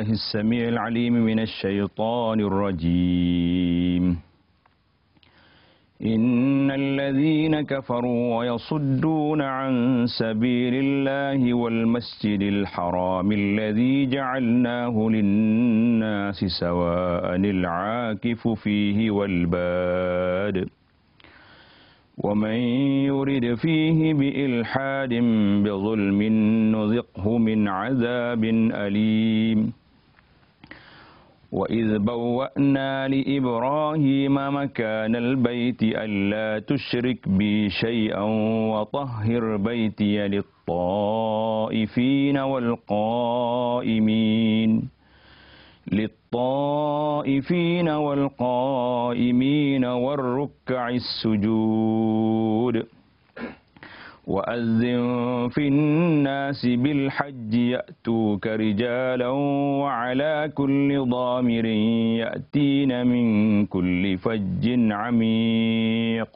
بالله السميع العليم من الشيطان الرجيم. إن الذين كفروا ويصدون عن سبيل الله والمسجد الحرام الذي جعلناه للناس سواء العاكف فيه والباد ومن يرد فيه بإلحاد بظلم نذقه من عذاب أليم. وإذ بوأنا لإبراهيم مكان البيت ألا تشرك بي شيئا وطهر بيتي للطائفين والقائمين للطائفين والقائمين والركع السجود وأذن في الناس بالحج يأتوك رجالا وعلى كل ضامر يأتين من كل فج عميق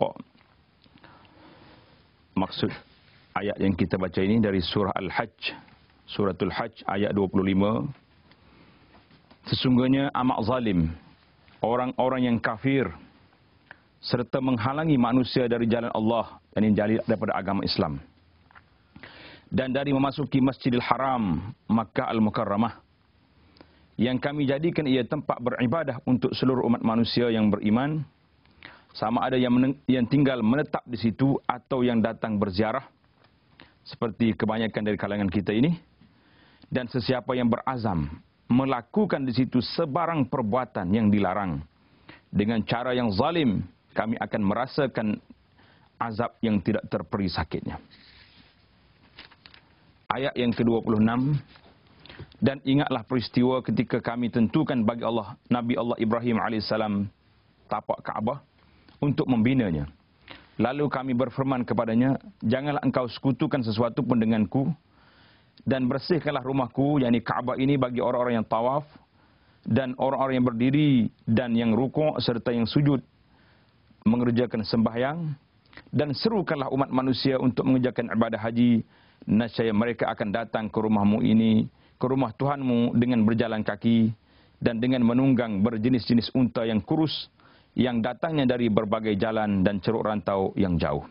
Maksud ayat yang kita baca ini dari surah Al-Hajj, suratul Hajj ayat 25. Sesungguhnya amat zalim orang-orang yang kafir serta menghalangi manusia dari jalan Allah dan jali daripada agama Islam. Dan dari memasuki Masjidil Haram Makkah Al-Mukarramah yang kami jadikan ia tempat beribadah untuk seluruh umat manusia yang beriman sama ada yang yang tinggal menetap di situ atau yang datang berziarah seperti kebanyakan dari kalangan kita ini dan sesiapa yang berazam melakukan di situ sebarang perbuatan yang dilarang dengan cara yang zalim kami akan merasakan azab yang tidak terperi sakitnya. Ayat yang ke-26 dan ingatlah peristiwa ketika kami tentukan bagi Allah Nabi Allah Ibrahim alaihissalam tapak Kaabah untuk membinanya. Lalu kami berfirman kepadanya, janganlah engkau sekutukan sesuatu pun denganku dan bersihkanlah rumahku yakni Kaabah ini bagi orang-orang yang tawaf dan orang-orang yang berdiri dan yang rukuk serta yang sujud mengerjakan sembahyang dan serukanlah umat manusia untuk mengerjakan ibadah haji nescaya mereka akan datang ke rumahmu ini ke rumah Tuhanmu dengan berjalan kaki dan dengan menunggang berjenis-jenis unta yang kurus yang datangnya dari berbagai jalan dan ceruk rantau yang jauh.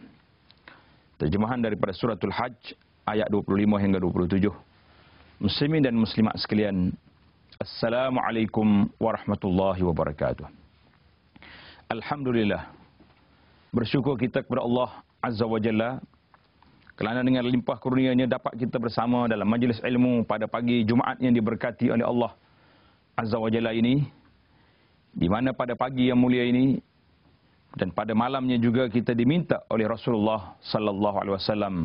Terjemahan daripada suratul Hajj ayat 25 hingga 27. Muslimin dan muslimat sekalian, Assalamualaikum warahmatullahi wabarakatuh. Alhamdulillah. Bersyukur kita kepada Allah Azza wa Jalla kerana dengan limpah kurnianya dapat kita bersama dalam majlis ilmu pada pagi Jumaat yang diberkati oleh Allah Azza wa Jalla ini di mana pada pagi yang mulia ini dan pada malamnya juga kita diminta oleh Rasulullah sallallahu alaihi wasallam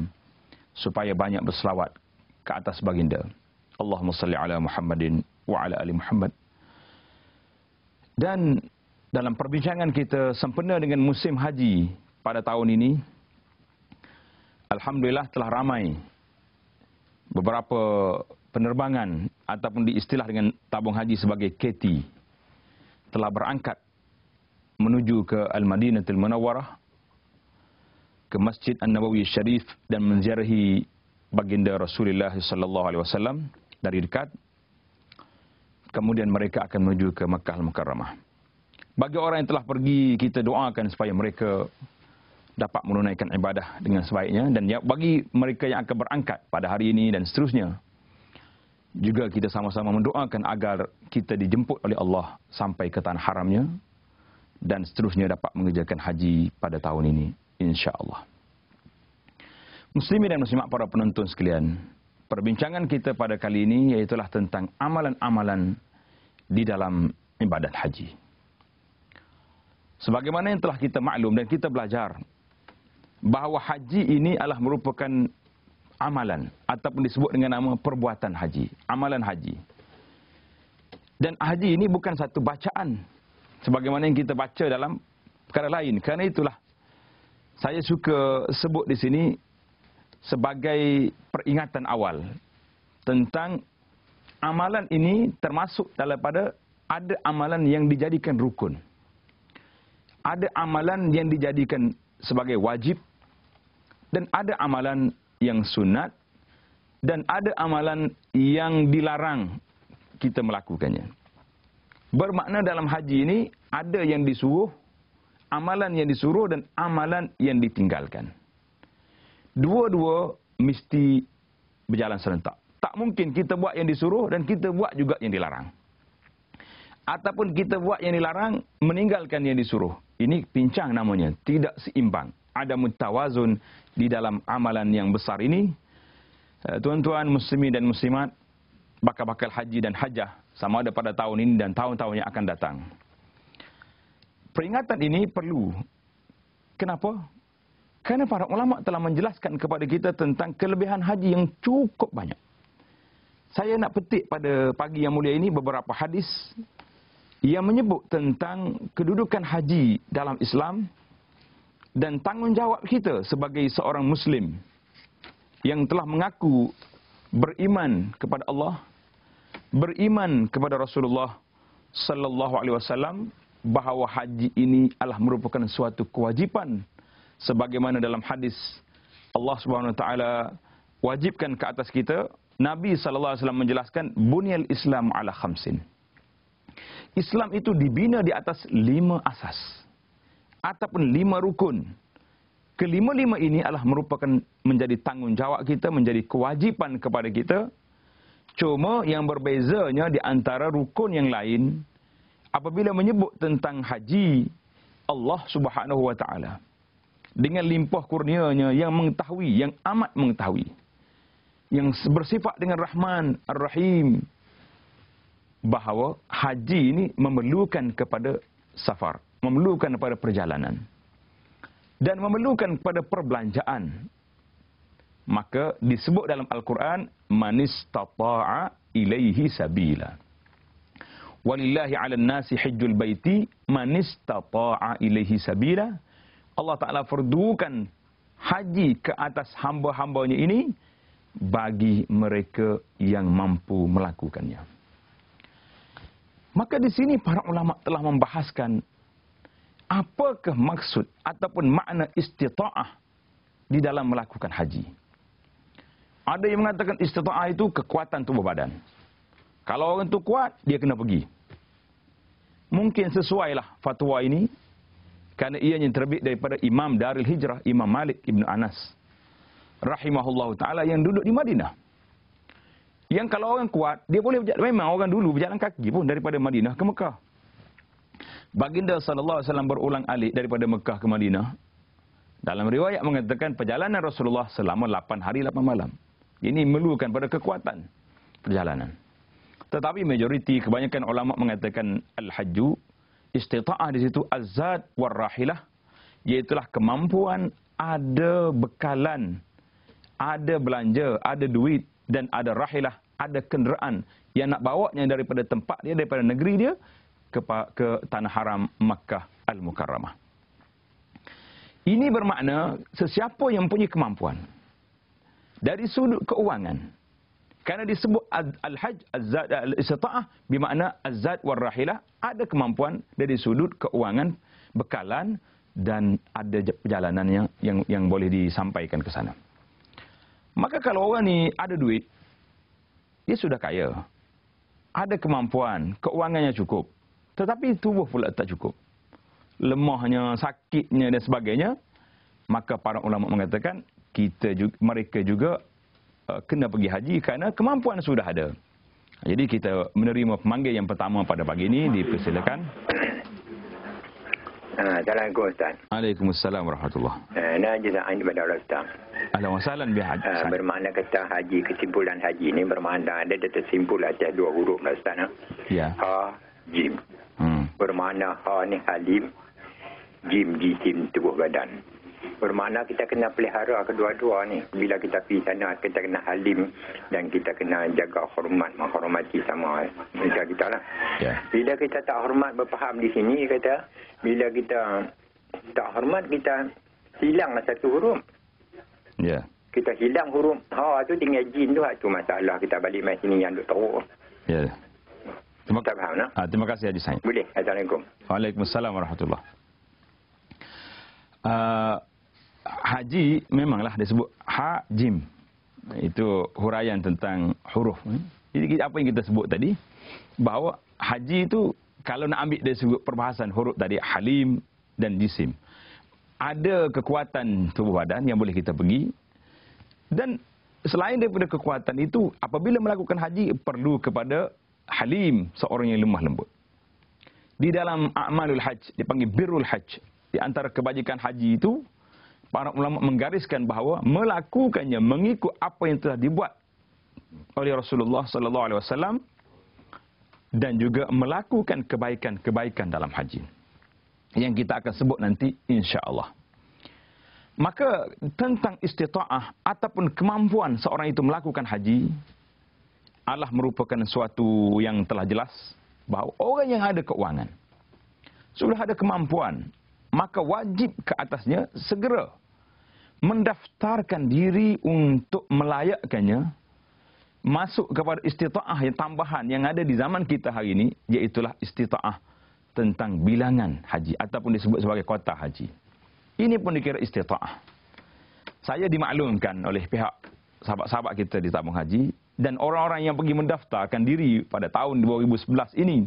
supaya banyak berselawat ke atas baginda. Allahumma salli ala Muhammadin wa ala ali Muhammad. Dan dalam perbincangan kita sempena dengan musim haji pada tahun ini, Alhamdulillah telah ramai beberapa penerbangan ataupun diistilah dengan tabung haji sebagai KT telah berangkat menuju ke Al-Madinatul Munawwarah ke Masjid An-Nabawi Syarif dan menziarahi baginda Rasulullah sallallahu alaihi wasallam dari dekat. Kemudian mereka akan menuju ke Makkah Al-Mukarramah. Bagi orang yang telah pergi, kita doakan supaya mereka dapat menunaikan ibadah dengan sebaiknya dan ya, bagi mereka yang akan berangkat pada hari ini dan seterusnya juga kita sama-sama mendoakan agar kita dijemput oleh Allah sampai ke tanah haramnya dan seterusnya dapat mengerjakan haji pada tahun ini insya-Allah. Muslimin dan muslimat para penonton sekalian, perbincangan kita pada kali ini iaitulah tentang amalan-amalan di dalam ibadat haji. Sebagaimana yang telah kita maklum dan kita belajar bahawa haji ini adalah merupakan amalan ataupun disebut dengan nama perbuatan haji, amalan haji. Dan haji ini bukan satu bacaan sebagaimana yang kita baca dalam perkara lain. Kerana itulah saya suka sebut di sini sebagai peringatan awal tentang amalan ini termasuk daripada ada amalan yang dijadikan rukun. Ada amalan yang dijadikan sebagai wajib dan ada amalan yang sunat dan ada amalan yang dilarang kita melakukannya. Bermakna dalam haji ini ada yang disuruh, amalan yang disuruh dan amalan yang ditinggalkan. Dua-dua mesti berjalan serentak. Tak mungkin kita buat yang disuruh dan kita buat juga yang dilarang. Ataupun kita buat yang dilarang, meninggalkan yang disuruh. Ini pincang namanya, tidak seimbang. Ada mutawazun di dalam amalan yang besar ini. Eh, tuan-tuan muslimin dan muslimat, bakal-bakal haji dan hajah sama ada pada tahun ini dan tahun-tahun yang akan datang. Peringatan ini perlu. Kenapa? Kerana para ulama telah menjelaskan kepada kita tentang kelebihan haji yang cukup banyak. Saya nak petik pada pagi yang mulia ini beberapa hadis yang menyebut tentang kedudukan haji dalam Islam dan tanggungjawab kita sebagai seorang muslim yang telah mengaku beriman kepada Allah, beriman kepada Rasulullah sallallahu alaihi wasallam bahawa haji ini adalah merupakan suatu kewajipan sebagaimana dalam hadis Allah Subhanahu wa taala wajibkan ke atas kita. Nabi sallallahu alaihi wasallam menjelaskan bunyal Islam ala khamsin Islam itu dibina di atas lima asas ataupun lima rukun. Kelima-lima ini adalah merupakan menjadi tanggungjawab kita, menjadi kewajipan kepada kita. Cuma yang berbezanya di antara rukun yang lain, apabila menyebut tentang haji, Allah subhanahu wa ta'ala. Dengan limpah kurnianya yang mengetahui, yang amat mengetahui. Yang bersifat dengan Rahman, Ar-Rahim, bahawa haji ini memerlukan kepada safar, memerlukan kepada perjalanan dan memerlukan kepada perbelanjaan. Maka disebut dalam Al-Quran manis tata'a ilaihi sabila. Walillahi 'alan nasi hajjul baiti manis tata'a ilaihi sabila. Allah Taala fardukan haji ke atas hamba-hambanya ini bagi mereka yang mampu melakukannya. Maka di sini para ulama telah membahaskan apakah maksud ataupun makna istita'ah di dalam melakukan haji. Ada yang mengatakan istita'ah itu kekuatan tubuh badan. Kalau orang itu kuat, dia kena pergi. Mungkin sesuailah fatwa ini kerana ia yang terbit daripada Imam Darul Hijrah, Imam Malik Ibn Anas. Rahimahullah Ta'ala yang duduk di Madinah. Yang kalau orang kuat, dia boleh berjalan. Memang orang dulu berjalan kaki pun daripada Madinah ke Mekah. Baginda SAW berulang alik daripada Mekah ke Madinah. Dalam riwayat mengatakan perjalanan Rasulullah selama 8 hari 8 malam. Ini memerlukan pada kekuatan perjalanan. Tetapi majoriti kebanyakan ulama mengatakan al-hajju istita'ah di situ azad warrahilah iaitulah kemampuan ada bekalan ada belanja ada duit dan ada rahilah, ada kenderaan yang nak bawanya daripada tempat dia, daripada negeri dia ke, ke tanah haram Makkah Al-Mukarramah. Ini bermakna sesiapa yang punya kemampuan dari sudut keuangan. Kerana disebut al-hajj az-zad al-istita'ah bermakna az-zad war rahilah ada kemampuan dari sudut keuangan, bekalan dan ada perjalanan yang yang, yang boleh disampaikan ke sana. Maka kalau orang ni ada duit, dia sudah kaya. Ada kemampuan, keuangannya cukup. Tetapi tubuh pula tak cukup. Lemahnya, sakitnya dan sebagainya. Maka para ulama mengatakan, kita juga, mereka juga uh, kena pergi haji kerana kemampuan sudah ada. Jadi kita menerima pemanggil yang pertama pada pagi ini, dipersilakan. Assalamualaikum Ustaz. Waalaikumsalam warahmatullahi wabarakatuh. Uh, Najib Zain kepada Allah Ustaz. Ahlan wa sahlan bi haji. Uh, bermakna kata haji kesimpulan haji ini bermakna ada dia tersimpul atas dua huruf lah Ustaz. Ya. Ha, jim. Hmm. Bermakna ha ni halim, jim jisim tubuh badan. Bermakna kita kena pelihara kedua-dua ni. Bila kita pergi sana, kita kena halim dan kita kena jaga hormat, menghormati sama macam kita lah. Yeah. Bila kita tak hormat berfaham di sini, kata, bila kita tak hormat, kita hilang satu huruf. Ya. Yeah. Kita hilang huruf. Ha, tu tinggal jin tu, tu masalah kita balik mai sini yang duk teruk. Ya. Yeah. Terima, faham, no? ha, terima kasih Haji Said. Boleh. Assalamualaikum. Waalaikumsalam warahmatullahi uh, haji memanglah disebut ha jim itu huraian tentang huruf? Jadi apa yang kita sebut tadi bahawa haji itu kalau nak ambil dari sudut perbahasan huruf tadi halim dan jisim. Ada kekuatan tubuh badan yang boleh kita pergi dan selain daripada kekuatan itu apabila melakukan haji perlu kepada halim seorang yang lemah lembut. Di dalam amalul hajj dipanggil birrul hajj. Di antara kebajikan haji itu para ulama menggariskan bahawa melakukannya mengikut apa yang telah dibuat oleh Rasulullah sallallahu alaihi wasallam dan juga melakukan kebaikan-kebaikan dalam haji yang kita akan sebut nanti insya-Allah. Maka tentang istitaah ataupun kemampuan seorang itu melakukan haji adalah merupakan suatu yang telah jelas bahawa orang yang ada keuangan sudah ada kemampuan maka wajib ke atasnya segera mendaftarkan diri untuk melayakkannya masuk kepada istita'ah yang tambahan yang ada di zaman kita hari ini iaitulah istita'ah tentang bilangan haji ataupun disebut sebagai kota haji. Ini pun dikira istita'ah. Saya dimaklumkan oleh pihak sahabat-sahabat kita di tabung haji dan orang-orang yang pergi mendaftarkan diri pada tahun 2011 ini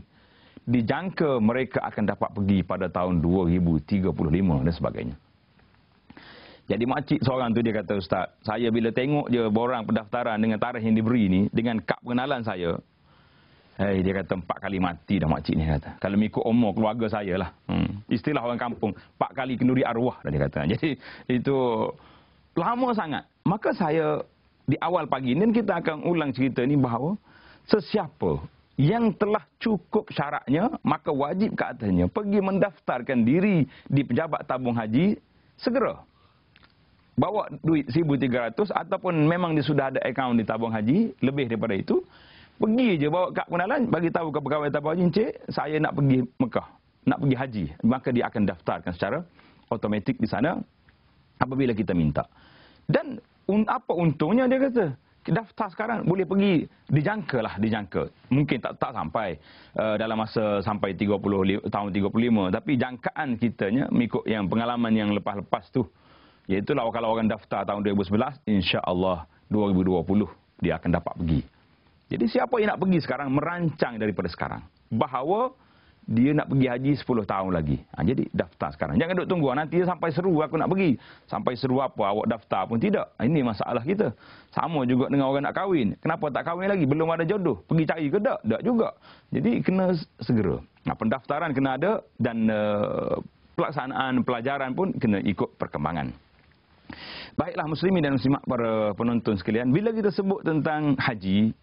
dijangka mereka akan dapat pergi pada tahun 2035 dan sebagainya. Jadi makcik seorang tu dia kata, Ustaz, saya bila tengok je borang pendaftaran dengan tarikh yang diberi ni, dengan kad pengenalan saya, hey, dia kata empat kali mati dah makcik ni kata. Kalau mengikut umur keluarga saya lah. Hmm. Istilah orang kampung, empat kali kenduri arwah dah dia kata. Jadi itu lama sangat. Maka saya di awal pagi ni kita akan ulang cerita ni bahawa sesiapa yang telah cukup syaratnya, maka wajib ke atasnya pergi mendaftarkan diri di pejabat tabung haji segera. Bawa duit 1300 ataupun memang dia sudah ada akaun di tabung haji lebih daripada itu pergi je bawa kad pengenalan bagi tahu ke pegawai tabung haji encik saya nak pergi Mekah nak pergi haji. Maka dia akan daftarkan secara automatik di sana apabila kita minta. Dan apa untungnya dia kata daftar sekarang boleh pergi. Dijangka lah dijangka. Mungkin tak tak sampai uh, dalam masa sampai 30 tahun 35 tapi jangkaan kitanya mengikut yang pengalaman yang lepas-lepas tu Iaitulah kalau orang daftar tahun 2011, insya-Allah 2020 dia akan dapat pergi. Jadi siapa yang nak pergi sekarang merancang daripada sekarang. Bahawa dia nak pergi haji 10 tahun lagi. Ha, jadi daftar sekarang. Jangan duduk tunggu nanti sampai seru aku nak pergi. Sampai seru apa awak daftar pun tidak. Ha, ini masalah kita. Sama juga dengan orang nak kahwin. Kenapa tak kahwin lagi? Belum ada jodoh. Pergi cari ke tak? Tak juga. Jadi kena segera. Nah, pendaftaran kena ada dan uh, pelaksanaan pelajaran pun kena ikut perkembangan. Baiklah muslimin dan muslimat para penonton sekalian, bila kita sebut tentang haji,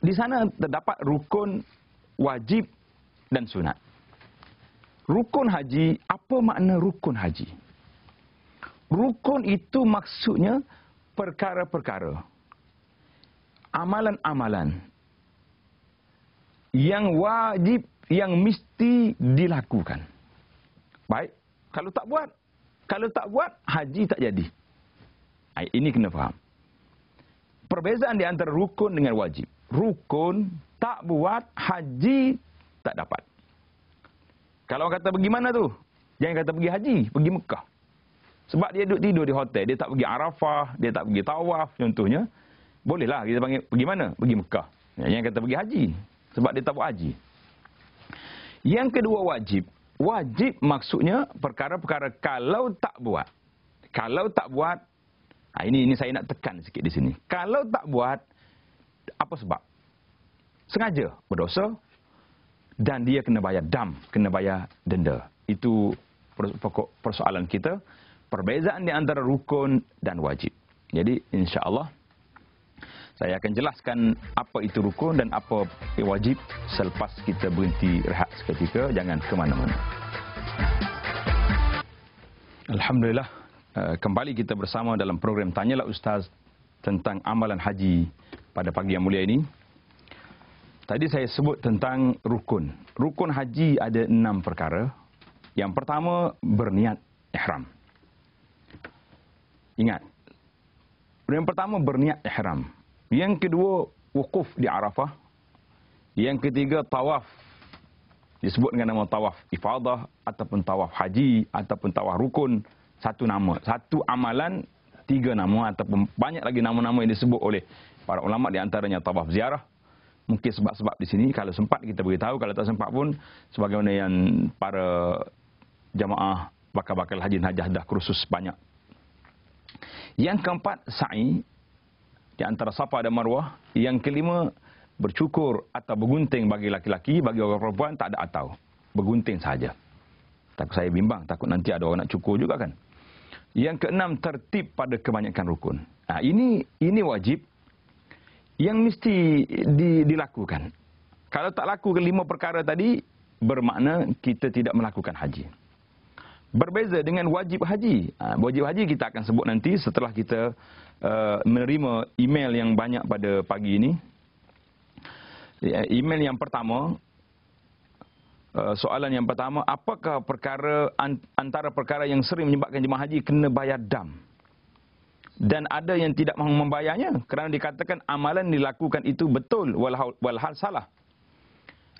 di sana terdapat rukun wajib dan sunat. Rukun haji, apa makna rukun haji? Rukun itu maksudnya perkara-perkara. Amalan-amalan yang wajib, yang mesti dilakukan. Baik, kalau tak buat, kalau tak buat, haji tak jadi. Ini kena faham. Perbezaan di antara rukun dengan wajib. Rukun tak buat, haji tak dapat. Kalau orang kata pergi mana tu? Jangan kata pergi haji, pergi Mekah. Sebab dia duduk tidur di hotel, dia tak pergi Arafah, dia tak pergi Tawaf contohnya. Bolehlah kita panggil pergi mana? Pergi Mekah. Jangan kata pergi haji. Sebab dia tak buat haji. Yang kedua wajib, wajib maksudnya perkara-perkara kalau tak buat. Kalau tak buat, ha, ini ini saya nak tekan sikit di sini. Kalau tak buat, apa sebab? Sengaja berdosa dan dia kena bayar dam, kena bayar denda. Itu pokok persoalan kita. Perbezaan di antara rukun dan wajib. Jadi insya-Allah saya akan jelaskan apa itu rukun dan apa wajib selepas kita berhenti rehat seketika. Jangan ke mana-mana. Alhamdulillah, eh, kembali kita bersama dalam program Tanyalah Ustaz tentang amalan haji pada pagi yang mulia ini. Tadi saya sebut tentang rukun. Rukun haji ada enam perkara. Yang pertama, berniat ihram. Ingat, yang pertama berniat ihram. Yang kedua, wukuf di Arafah. Yang ketiga, tawaf. Disebut dengan nama tawaf ifadah ataupun tawaf haji ataupun tawaf rukun. Satu nama. Satu amalan, tiga nama ataupun banyak lagi nama-nama yang disebut oleh para ulama di antaranya tawaf ziarah. Mungkin sebab-sebab di sini kalau sempat kita beritahu, kalau tak sempat pun sebagaimana yang para jamaah bakal-bakal haji hajah dah kursus banyak. Yang keempat sa'i di antara Safa dan Marwah. Yang kelima bercukur atau bergunting bagi laki-laki, bagi orang perempuan tak ada atau. Bergunting saja. Takut saya bimbang, takut nanti ada orang nak cukur juga kan. Yang keenam tertib pada kebanyakan rukun. Nah, ini ini wajib yang mesti di, dilakukan. Kalau tak laku kelima perkara tadi, bermakna kita tidak melakukan haji. Berbeza dengan wajib haji. Ha, wajib haji kita akan sebut nanti setelah kita uh, menerima email yang banyak pada pagi ini. Ya, email yang pertama, uh, soalan yang pertama, apakah perkara antara perkara yang sering menyebabkan jemaah haji kena bayar dam? Dan ada yang tidak mahu membayarnya kerana dikatakan amalan dilakukan itu betul walhal, walhal salah.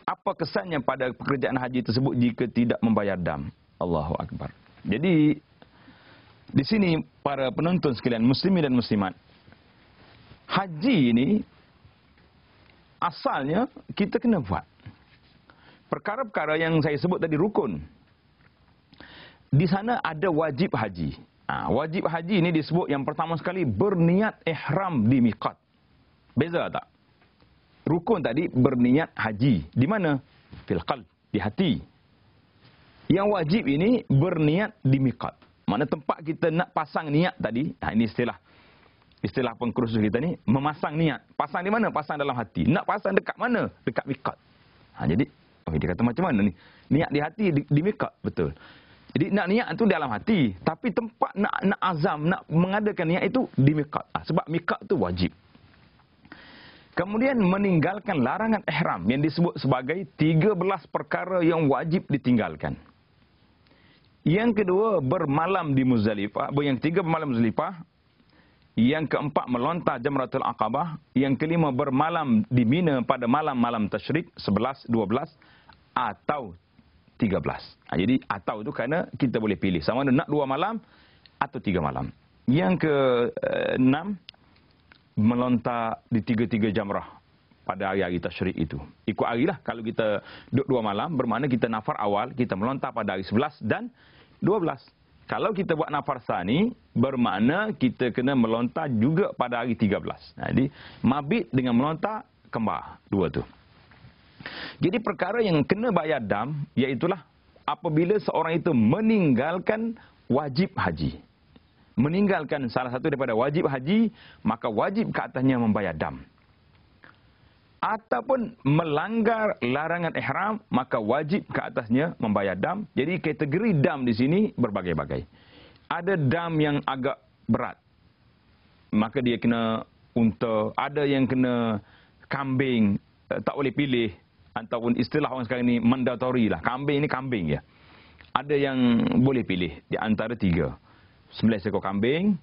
Apa kesannya pada pekerjaan haji tersebut jika tidak membayar dam? Allahu Akbar. Jadi, di sini para penonton sekalian, muslimin dan muslimat, haji ini asalnya kita kena buat. Perkara-perkara yang saya sebut tadi rukun. Di sana ada wajib haji. Ha, wajib haji ini disebut yang pertama sekali berniat ihram di miqat. Beza tak? Rukun tadi berniat haji. Di mana? Fil qalb, di hati. Yang wajib ini berniat di miqat. Mana tempat kita nak pasang niat tadi. Ha, ini istilah istilah pengkursus kita ni memasang niat. Pasang di mana? Pasang dalam hati. Nak pasang dekat mana? Dekat miqat. Ha, jadi, oh, dia kata macam mana ni? Niat di hati di, di miqat. Betul. Jadi nak niat itu dalam hati, tapi tempat nak nak azam, nak mengadakan niat itu di miqat. Ha, sebab miqat itu wajib. Kemudian meninggalkan larangan ihram yang disebut sebagai 13 perkara yang wajib ditinggalkan. Yang kedua bermalam di Muzdalifah, yang ketiga bermalam di Muzdalifah. Yang keempat melontar Jamratul Aqabah, yang kelima bermalam di Mina pada malam-malam tasyrik 11 12 atau 13. Ha, jadi atau itu kerana kita boleh pilih sama ada nak dua malam atau tiga malam. Yang ke uh, enam melontar di tiga-tiga jamrah pada hari-hari tasyrik itu. Ikut hari lah. Kalau kita duduk dua malam, bermakna kita nafar awal, kita melontar pada hari 11 dan 12. Kalau kita buat nafar sani, bermakna kita kena melontar juga pada hari 13. Jadi, mabit dengan melontar, kembar. Dua tu. Jadi perkara yang kena bayar dam, iaitulah apabila seorang itu meninggalkan wajib haji. Meninggalkan salah satu daripada wajib haji, maka wajib ke atasnya membayar dam. Ataupun melanggar larangan ihram, maka wajib ke atasnya membayar dam. Jadi kategori dam di sini berbagai-bagai. Ada dam yang agak berat. Maka dia kena unta. Ada yang kena kambing. Eh, tak boleh pilih ataupun istilah orang sekarang ini mandatory lah. Kambing ini kambing ya. Ada yang boleh pilih di antara tiga. Sembilan seekor kambing,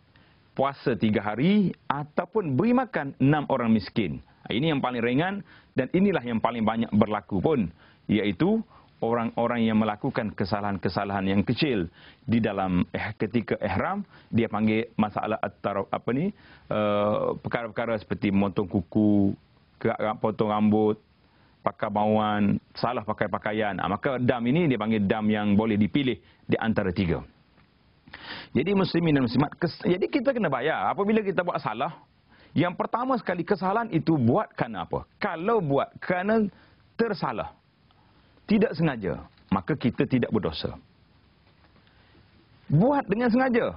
puasa tiga hari, ataupun beri makan enam orang miskin. Ini yang paling ringan dan inilah yang paling banyak berlaku pun. Iaitu orang-orang yang melakukan kesalahan-kesalahan yang kecil di dalam eh, ketika ihram. Dia panggil masalah atau apa ni, uh, perkara-perkara seperti motong kuku, potong rambut, pakai bauan, salah pakai pakaian. Ha, maka dam ini dia panggil dam yang boleh dipilih di antara tiga. Jadi muslimin dan muslimat, jadi kita kena bayar. Apabila kita buat salah, yang pertama sekali kesalahan itu buat kerana apa? Kalau buat kerana tersalah, tidak sengaja, maka kita tidak berdosa. Buat dengan sengaja,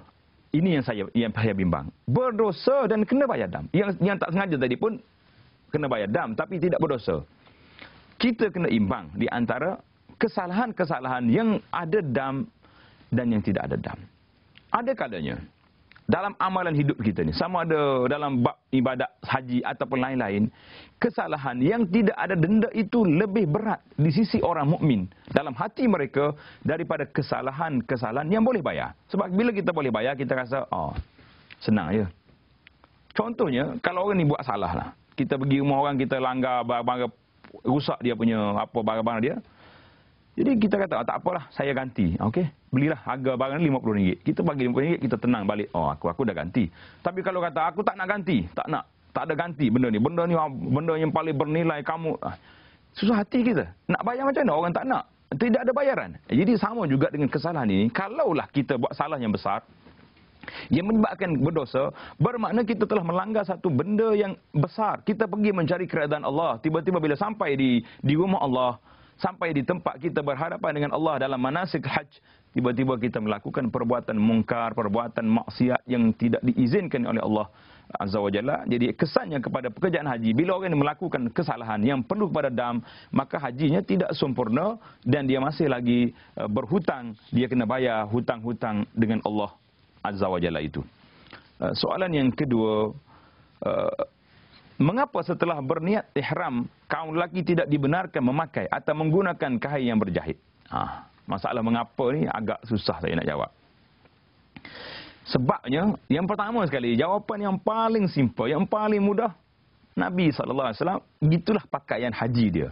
ini yang saya yang saya bimbang. Berdosa dan kena bayar dam. Yang yang tak sengaja tadi pun kena bayar dam tapi tidak berdosa kita kena imbang di antara kesalahan-kesalahan yang ada dam dan yang tidak ada dam. Ada kalanya dalam amalan hidup kita ni sama ada dalam bab ibadat haji ataupun lain-lain kesalahan yang tidak ada denda itu lebih berat di sisi orang mukmin dalam hati mereka daripada kesalahan-kesalahan yang boleh bayar. Sebab bila kita boleh bayar kita rasa oh senang ya. Contohnya kalau orang ni buat salah lah. Kita pergi rumah orang kita langgar barang-barang rusak dia punya apa barang-barang dia. Jadi kita kata, oh, tak apalah, saya ganti. Okey, belilah harga barang RM50. Kita bagi RM50, kita tenang balik. Oh, aku aku dah ganti. Tapi kalau kata, aku tak nak ganti, tak nak. Tak ada ganti benda ni. Benda ni benda yang paling bernilai kamu. Ah, susah hati kita. Nak bayar macam mana? Orang tak nak. Tidak ada bayaran. Jadi sama juga dengan kesalahan ini. Kalaulah kita buat salah yang besar, yang menyebabkan berdosa, bermakna kita telah melanggar satu benda yang besar. Kita pergi mencari keredaan Allah. Tiba-tiba bila sampai di di rumah Allah, sampai di tempat kita berhadapan dengan Allah dalam manasik haj, tiba-tiba kita melakukan perbuatan mungkar, perbuatan maksiat yang tidak diizinkan oleh Allah Azza wa Jalla. Jadi kesannya kepada pekerjaan haji, bila orang melakukan kesalahan yang perlu kepada dam, maka hajinya tidak sempurna dan dia masih lagi eh, berhutang, dia kena bayar hutang-hutang dengan Allah Azza wa Jalla itu. Uh, soalan yang kedua, uh, mengapa setelah berniat ihram, kaum lelaki tidak dibenarkan memakai atau menggunakan kain yang berjahit? Ha, masalah mengapa ni agak susah saya nak jawab. Sebabnya, yang pertama sekali, jawapan yang paling simple, yang paling mudah, Nabi SAW, gitulah pakaian haji dia.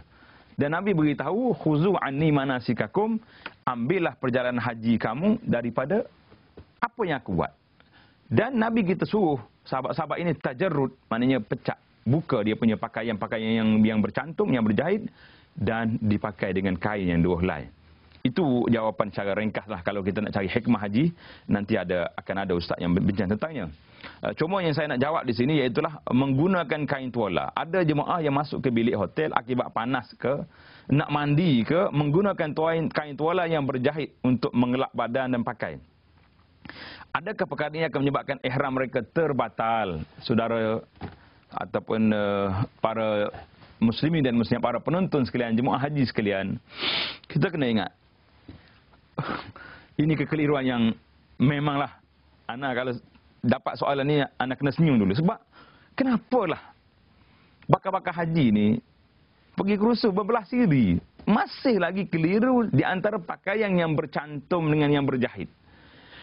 Dan Nabi beritahu, khuzu anni manasikakum, ambillah perjalanan haji kamu daripada apa yang aku buat. Dan Nabi kita suruh sahabat-sahabat ini tajarrud, maknanya pecah. Buka dia punya pakaian-pakaian yang yang bercantum, yang berjahit dan dipakai dengan kain yang dua helai. Itu jawapan secara ringkas lah kalau kita nak cari hikmah haji. Nanti ada akan ada ustaz yang bincang tentangnya. Uh, cuma yang saya nak jawab di sini iaitulah menggunakan kain tuala. Ada jemaah yang masuk ke bilik hotel akibat panas ke, nak mandi ke, menggunakan kain tuala yang berjahit untuk mengelak badan dan pakai. Adakah perkara ini akan menyebabkan ihram mereka terbatal? Saudara ataupun uh, para muslimin dan muslimat, para penonton sekalian, jemaah haji sekalian, kita kena ingat. Ini kekeliruan yang memanglah anak kalau dapat soalan ini anak kena senyum dulu sebab kenapalah bakal-bakal haji ni pergi kerusuh berbelah siri masih lagi keliru di antara pakaian yang bercantum dengan yang berjahit.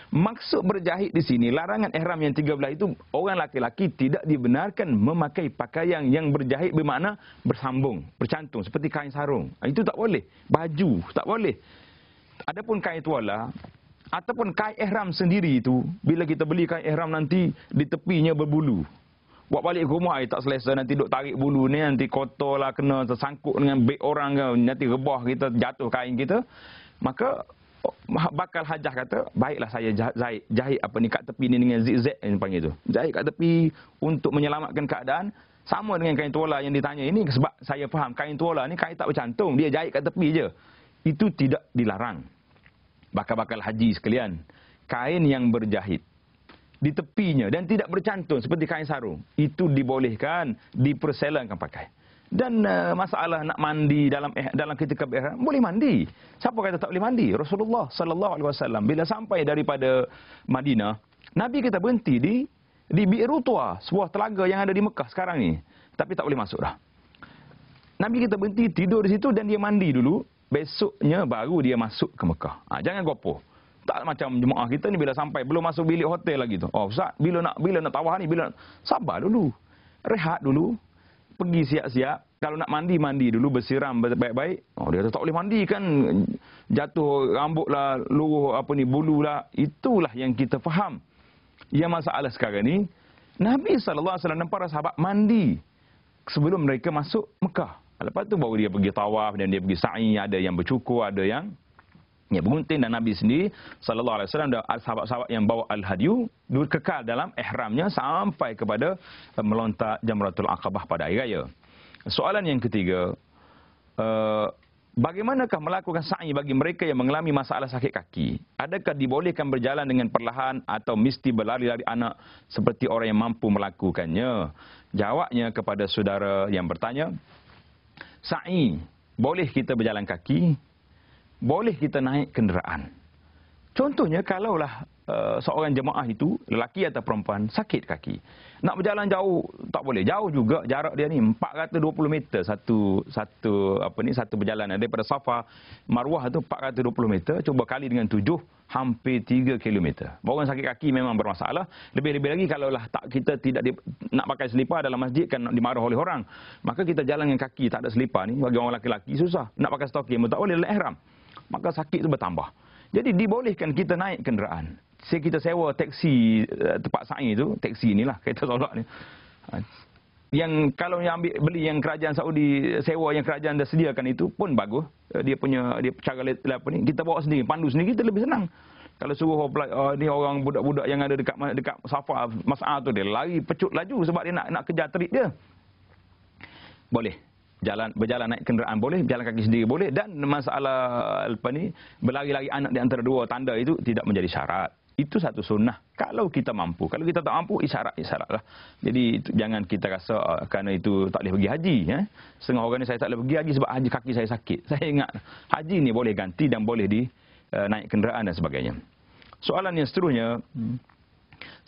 Maksud berjahit di sini, larangan ihram yang 13 itu, orang laki-laki tidak dibenarkan memakai pakaian yang berjahit bermakna bersambung, bercantum, seperti kain sarung. Ah, itu tak boleh. Baju, tak boleh. Adapun kain tuala, ataupun kain ihram sendiri itu, bila kita beli kain ihram nanti, di tepinya berbulu. Buat balik ke rumah, tak selesa, nanti duk tarik bulu ni, nanti kotor lah, kena tersangkut dengan beg orang, nanti rebah kita, jatuh kain kita. Maka bakal hajah kata, baiklah saya jahit, jahit apa ni kat tepi ni dengan zigzag yang panggil tu. Jahit kat tepi untuk menyelamatkan keadaan. Sama dengan kain tuala yang ditanya ini sebab saya faham kain tuala ni kain tak bercantum. Dia jahit kat tepi je. Itu tidak dilarang. Bakal-bakal haji sekalian. Kain yang berjahit di tepinya dan tidak bercantum seperti kain sarung. Itu dibolehkan, diperselankan pakai. Dan uh, masalah nak mandi dalam eh, dalam ketika berihram boleh mandi. Siapa kata tak boleh mandi? Rasulullah sallallahu alaihi wasallam bila sampai daripada Madinah, Nabi kita berhenti di di Bi'ru Tua, sebuah telaga yang ada di Mekah sekarang ni. Tapi tak boleh masuk dah. Nabi kita berhenti tidur di situ dan dia mandi dulu. Besoknya baru dia masuk ke Mekah. Ha, jangan gopoh. Tak macam jemaah kita ni bila sampai belum masuk bilik hotel lagi tu. Oh Ustaz, bila nak bila nak tawah ni bila nak, sabar dulu. Rehat dulu pergi siap-siap. Kalau nak mandi, mandi dulu bersiram baik-baik. Oh, dia tak boleh mandi kan. Jatuh rambut lah, luruh apa ni, bulu lah. Itulah yang kita faham. Yang masalah sekarang ni, Nabi SAW dan para sahabat mandi sebelum mereka masuk Mekah. Lepas tu baru dia pergi tawaf dan dia pergi sa'i. Ada yang bercukur, ada yang Ya, bergunting dan Nabi sendiri sallallahu alaihi wasallam dan sahabat-sahabat yang bawa al-hadyu kekal dalam ihramnya sampai kepada uh, melontar jamratul aqabah pada hari raya. Soalan yang ketiga, uh, bagaimanakah melakukan sa'i bagi mereka yang mengalami masalah sakit kaki? Adakah dibolehkan berjalan dengan perlahan atau mesti berlari-lari anak seperti orang yang mampu melakukannya? Jawabnya kepada saudara yang bertanya, sa'i boleh kita berjalan kaki boleh kita naik kenderaan. Contohnya kalaulah uh, seorang jemaah itu lelaki atau perempuan sakit kaki. Nak berjalan jauh tak boleh. Jauh juga jarak dia ni 420 meter satu satu apa ni satu perjalanan daripada Safa Marwah tu 420 meter cuba kali dengan 7 hampir 3 kilometer. Orang sakit kaki memang bermasalah. Lebih-lebih lagi kalaulah tak kita tidak di, nak pakai selipar dalam masjid kan dimarah oleh orang. Maka kita jalan dengan kaki tak ada selipar ni bagi orang lelaki susah. Nak pakai stokin pun tak boleh dalam ihram maka sakit itu bertambah. Jadi dibolehkan kita naik kenderaan. Saya kita sewa teksi uh, tempat sa'i itu, teksi inilah kereta tolak ni. Uh, yang kalau yang ambil beli yang kerajaan Saudi sewa yang kerajaan dah sediakan itu pun bagus. Uh, dia punya dia cara apa ni kita bawa sendiri pandu sendiri kita lebih senang. Kalau suruh uh, ni orang budak-budak yang ada dekat dekat Safa Mas'ah tu dia lari pecut laju sebab dia nak nak kejar terik dia. Boleh. Jalan berjalan naik kenderaan boleh, berjalan kaki sendiri boleh dan masalah apa ni berlari-lari anak di antara dua tanda itu tidak menjadi syarat. Itu satu sunnah. Kalau kita mampu. Kalau kita tak mampu, isyarat-isyarat lah. Jadi itu, jangan kita rasa uh, kerana itu tak boleh pergi haji. Ya. Setengah orang ni saya tak boleh pergi haji sebab haji kaki saya sakit. Saya ingat haji ni boleh ganti dan boleh di uh, naik kenderaan dan sebagainya. Soalan yang seterusnya.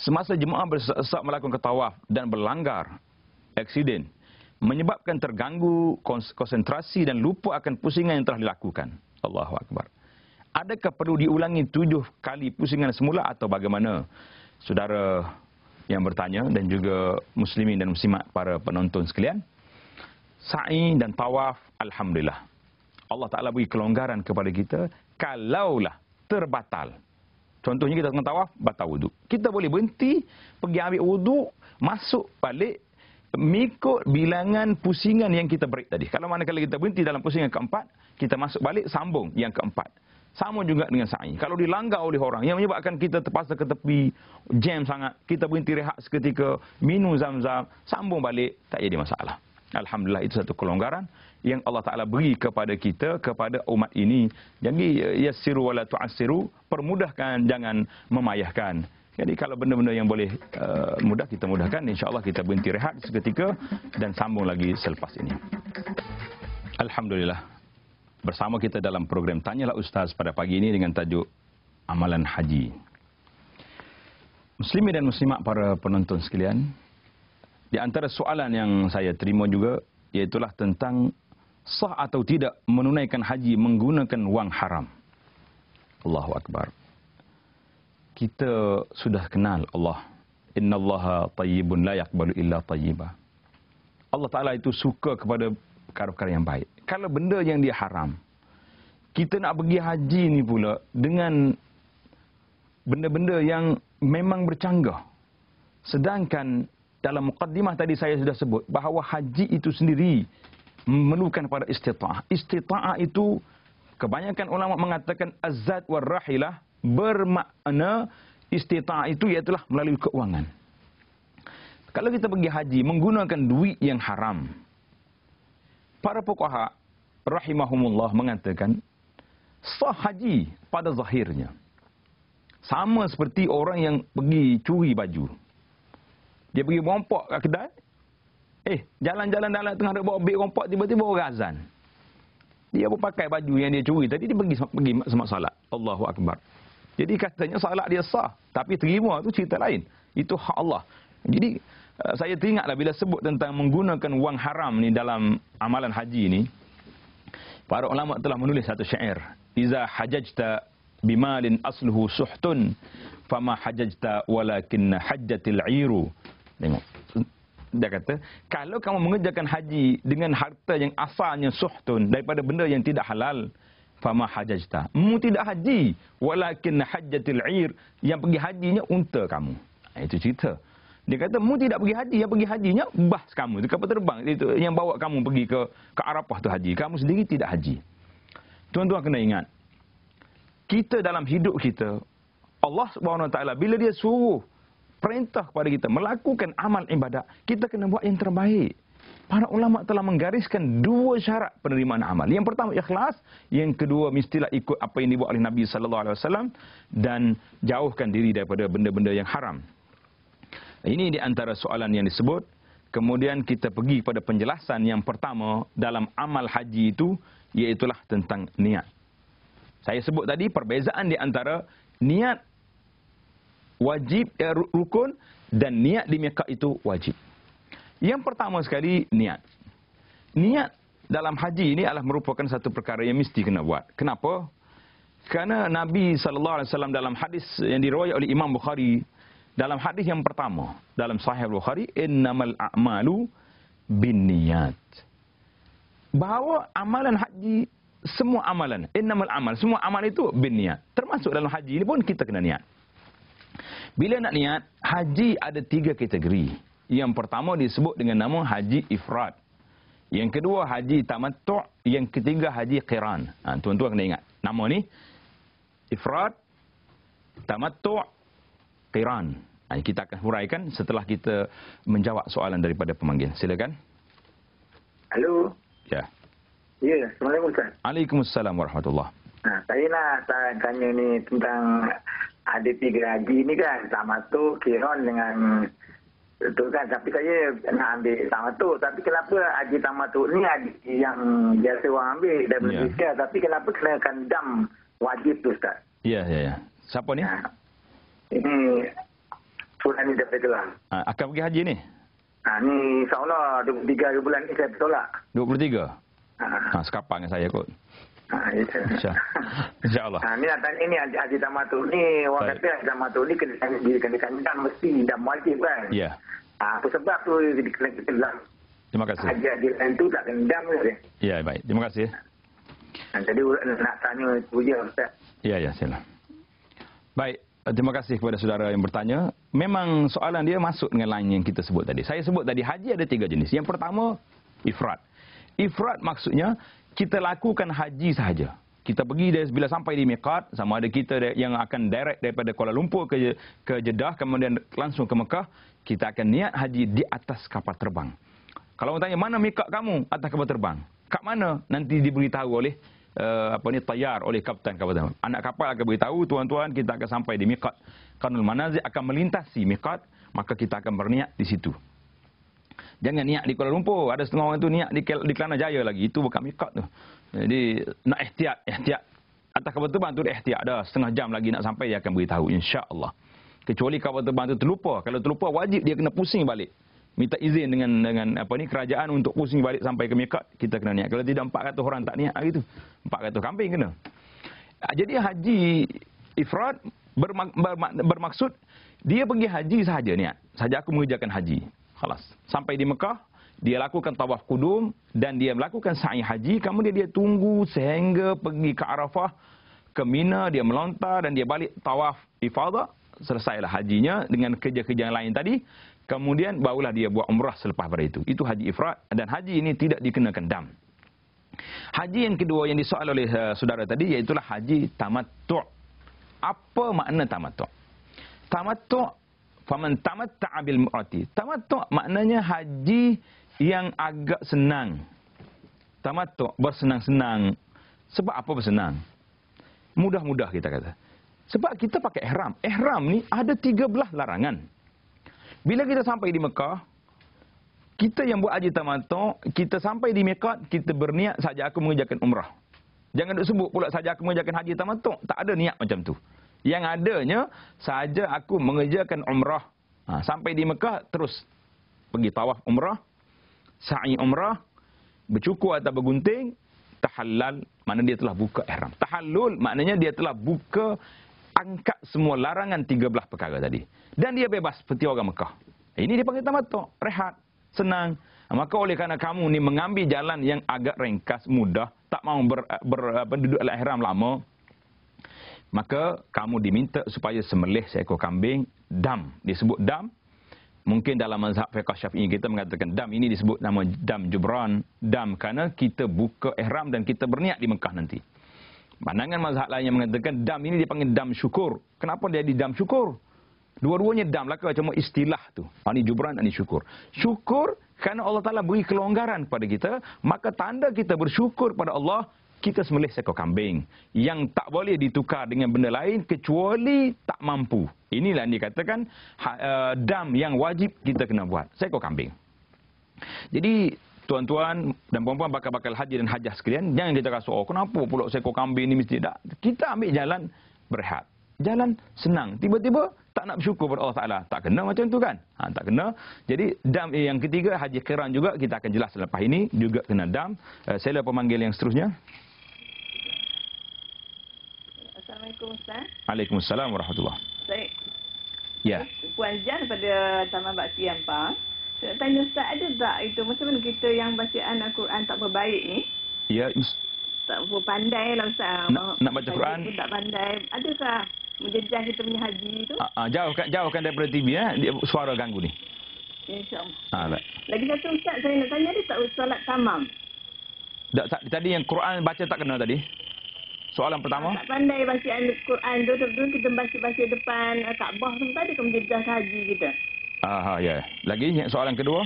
Semasa jemaah bersesak melakukan ketawaf dan berlanggar eksiden. Menyebabkan terganggu konsentrasi dan lupa akan pusingan yang telah dilakukan. Allahu Akbar. Adakah perlu diulangi tujuh kali pusingan semula atau bagaimana? Saudara yang bertanya dan juga muslimin dan muslimat para penonton sekalian. Sa'i dan tawaf, Alhamdulillah. Allah Ta'ala beri kelonggaran kepada kita. Kalaulah terbatal. Contohnya kita tengah tawaf, batal wuduk. Kita boleh berhenti, pergi ambil wuduk, masuk balik, mengikut bilangan pusingan yang kita break tadi. Kalau mana kalau kita berhenti dalam pusingan keempat, kita masuk balik, sambung yang keempat. Sama juga dengan sa'i. Kalau dilanggar oleh orang yang menyebabkan kita terpaksa ke tepi, jam sangat, kita berhenti rehat seketika, minum zam-zam, sambung balik, tak jadi masalah. Alhamdulillah itu satu kelonggaran yang Allah Ta'ala beri kepada kita, kepada umat ini. Jadi, yassiru wa la tu'assiru, permudahkan, jangan memayahkan. Jadi kalau benda-benda yang boleh uh, mudah kita mudahkan, insyaAllah kita berhenti rehat seketika dan sambung lagi selepas ini. Alhamdulillah bersama kita dalam program Tanyalah Ustaz pada pagi ini dengan tajuk Amalan Haji. Muslimin dan muslimat para penonton sekalian, di antara soalan yang saya terima juga iaitulah tentang sah atau tidak menunaikan haji menggunakan wang haram. Allahu Akbar. Kita sudah kenal Allah. Inna Allah tayyibun la yakbalu illa tayyibah. Allah Ta'ala itu suka kepada perkara-perkara yang baik. Kalau benda yang dia haram, kita nak pergi haji ni pula dengan benda-benda yang memang bercanggah. Sedangkan dalam mukaddimah tadi saya sudah sebut bahawa haji itu sendiri memerlukan pada istita'ah. Istita'ah itu kebanyakan ulama mengatakan azad war rahilah bermakna istita'ah itu ialah melalui keuangan. Kalau kita pergi haji menggunakan duit yang haram, para fuqaha rahimahumullah mengatakan sah haji pada zahirnya. Sama seperti orang yang pergi curi baju. Dia pergi rompak kat kedai. Eh, jalan-jalan dalam tengah ada bawa beg rompak tiba-tiba orang azan. Dia pun pakai baju yang dia curi tadi dia pergi pergi semak salat. Allahu akbar. Jadi katanya salat dia sah, tapi terima tu cerita lain. Itu hak Allah. Jadi Eh, saya teringatlah bila sebut tentang menggunakan wang haram ni dalam amalan haji ni. Para ulama telah menulis satu syair. Iza hajajta bimalin asluhu suhtun fama hajajta walakinna hajjatil iru. Tengok. Dia kata, kalau kamu mengerjakan haji dengan harta yang asalnya suhtun daripada benda yang tidak halal, fama hajajta. Mu tidak haji, walakin hajjatil ir yang pergi hajinya unta kamu. Itu cerita. Dia kata, mu tidak pergi haji. Yang pergi hajinya, bah kamu. Itu kapal terbang. Itu yang bawa kamu pergi ke ke Arafah tu haji. Kamu sendiri tidak haji. Tuan-tuan kena ingat. Kita dalam hidup kita, Allah SWT, bila dia suruh perintah kepada kita melakukan amal ibadat, kita kena buat yang terbaik. Para ulama telah menggariskan dua syarat penerimaan amal. Yang pertama ikhlas, yang kedua mestilah ikut apa yang dibuat oleh Nabi sallallahu alaihi wasallam dan jauhkan diri daripada benda-benda yang haram. Ini di antara soalan yang disebut. Kemudian kita pergi pada penjelasan yang pertama dalam amal haji itu, iaitulah tentang niat. Saya sebut tadi perbezaan di antara niat wajib eh, rukun dan niat di Mekah itu wajib. Yang pertama sekali niat. Niat dalam haji ini adalah merupakan satu perkara yang mesti kena buat. Kenapa? Kerana Nabi sallallahu alaihi wasallam dalam hadis yang diriwayatkan oleh Imam Bukhari dalam hadis yang pertama dalam Sahih Bukhari innamal a'malu binniyat bahawa amalan haji semua amalan innamal amal semua amal itu binniyat termasuk dalam haji ini pun kita kena niat bila nak niat haji ada tiga kategori Yang pertama disebut dengan nama haji ifrad. Yang kedua haji tamattu', yang ketiga haji qiran. Ha, tuan-tuan kena ingat. Nama ni ifrad, tamattu', qiran. Ha, kita akan huraikan setelah kita menjawab soalan daripada pemanggil. Silakan. Halo. Ya. Ya, Assalamualaikum Ustaz. Waalaikumsalam warahmatullahi Ha, saya nak tanya ni tentang ada tiga haji ni kan. Tamattu', qiran dengan Betul kan? Tapi saya nak ambil tamatuk. Tapi kenapa haji tamatuk ni haji yang biasa orang ambil dari Ya. Malaysia. Tapi kenapa kenakan dam wajib tu Ustaz? Ya, ya, ya. Siapa ni? Ha. Ini surat ni daripada Kelang. Ha, akan pergi haji ni? Ha, ni insyaAllah 23 hari bulan ni saya bertolak. 23? Ha. Ha, sekapan dengan saya kot. Ha, ya. Insya- InsyaAllah. Ha, ni nak tanya ni haji, haji ni. Orang Baik. kata haji tamatuk ni kena dikenakan dam mesti dam wajib kan? Ya. Ha, apa sebab tu dia kena kena dam? Terima kasih. Haji-haji lain tu tak kena dam ke? Ya, baik. Terima kasih. Ha, jadi nak tanya tu je Ustaz. Ya, ya, sila. Baik, terima kasih kepada saudara yang bertanya. Memang soalan dia masuk dengan lain yang kita sebut tadi. Saya sebut tadi haji ada tiga jenis. Yang pertama, ifrat. Ifrat maksudnya kita lakukan haji sahaja. Kita pergi dari bila sampai di miqat sama ada kita yang akan direct daripada Kuala Lumpur ke ke Jeddah kemudian langsung ke Mekah, kita akan niat haji di atas kapal terbang. Kalau orang tanya mana miqat kamu atas kapal terbang? Kat mana? Nanti diberitahu oleh uh, apa ni tayar oleh kapten kapal terbang. Anak kapal akan beritahu tuan-tuan kita akan sampai di miqat. Kanul Manazil akan melintasi miqat, maka kita akan berniat di situ. Jangan niat di Kuala Lumpur. Ada setengah orang tu niat di, di Kelana Jaya lagi. Itu bukan mikat tu. Jadi nak ikhtiat, ikhtiat. Atas kapal terbang tu dia ikhtiat dah. Setengah jam lagi nak sampai dia akan beritahu insya-Allah. Kecuali kapal terbang tu terlupa. Kalau terlupa wajib dia kena pusing balik. Minta izin dengan dengan apa ni kerajaan untuk pusing balik sampai ke mikat. Kita kena niat. Kalau tidak 400 orang tak niat hari tu. 400 kambing kena. Ah, Jadi haji ifrad bermak, bermak, bermaksud dia pergi haji sahaja niat. Saja aku mengerjakan haji. Khalas. Sampai di Mekah, dia lakukan tawaf kudum dan dia melakukan sa'i haji. Kemudian dia tunggu sehingga pergi ke Arafah, ke Mina, dia melontar dan dia balik tawaf ifadah. Selesailah hajinya dengan kerja-kerja yang lain tadi. Kemudian barulah dia buat umrah selepas pada itu. Itu haji ifrad dan haji ini tidak dikenakan dam. Haji yang kedua yang disoal oleh uh, saudara tadi iaitulah haji tamattu'. Apa makna tamattu'? Tamattu' faman tamatta'a bil mu'ati. Tamattu' maknanya haji yang agak senang. Tamattu' bersenang-senang. Sebab apa bersenang? Mudah-mudah kita kata. Sebab kita pakai ihram. Ihram ni ada 13 larangan. Bila kita sampai di Mekah, kita yang buat haji tamattu, kita sampai di miqat, kita berniat saja aku mengerjakan umrah. Jangan duk sebut pula saja aku mengerjakan haji tamattu. Tak ada niat macam tu. Yang adanya saja aku mengerjakan umrah. Ha, sampai di Mekah terus pergi tawaf umrah, sa'i umrah, bercukur atau bergunting, tahallal, mana dia telah buka ihram. Tahallul maknanya dia telah buka angkat semua larangan 13 perkara tadi. Dan dia bebas seperti orang Mekah. Ini dipanggil tamattu, rehat, senang. Maka oleh kerana kamu ni mengambil jalan yang agak ringkas, mudah, tak mau ber, ber, apa, duduk dalam ihram lama, maka kamu diminta supaya sembelih seekor kambing dam. Disebut dam. Mungkin dalam mazhab fiqh syafi'i kita mengatakan dam. Ini disebut nama dam jubran. Dam kerana kita buka ihram dan kita berniat di Mekah nanti. Pandangan mazhab lain yang mengatakan dam ini dipanggil dam syukur. Kenapa dia di dam syukur? Dua-duanya dam lah cuma istilah tu. Ini jubran ini syukur. Syukur kerana Allah Ta'ala beri kelonggaran kepada kita. Maka tanda kita bersyukur pada Allah kita sembelih seekor kambing yang tak boleh ditukar dengan benda lain kecuali tak mampu. Inilah yang dikatakan ha, uh, dam yang wajib kita kena buat, seekor kambing. Jadi tuan-tuan dan puan-puan bakal-bakal haji dan hajah sekalian, jangan kita rasa, oh kenapa pula seekor kambing ni mesti tak. Kita ambil jalan berehat. Jalan senang. Tiba-tiba tak nak bersyukur pada Allah Ta'ala. Tak kena macam tu kan? Ha, tak kena. Jadi dam eh, yang ketiga, haji kiran juga. Kita akan jelas selepas ini. Juga kena dam. Uh, saya pemanggil yang seterusnya. Assalamualaikum. Waalaikumsalam warahmatullahi Saya Ya. Puan Jan daripada Taman Bakti Ampang. Saya nak tanya Ustaz ada tak itu macam mana kita yang bacaan Al-Quran tak berbaik ni? Ya, Tak berpandai lah Ustaz. Nak- nak baca Quran? tak pandai. Adakah menjejah kita punya haji tu? Ah, ah, jauhkan jauhkan daripada TV eh. Dia, suara ganggu ni. InsyaAllah. Ha. Lagi satu Ustaz, saya nak tanya dia tak solat tamam. Tak, tak, tadi yang Quran baca tak kena tadi? Soalan pertama? Tak pandai bacaan Quran tu, tu kita baca-baca depan Kaabah tu tadi ke menjedah haji kita. Aha, ya. Lagi yang soalan kedua?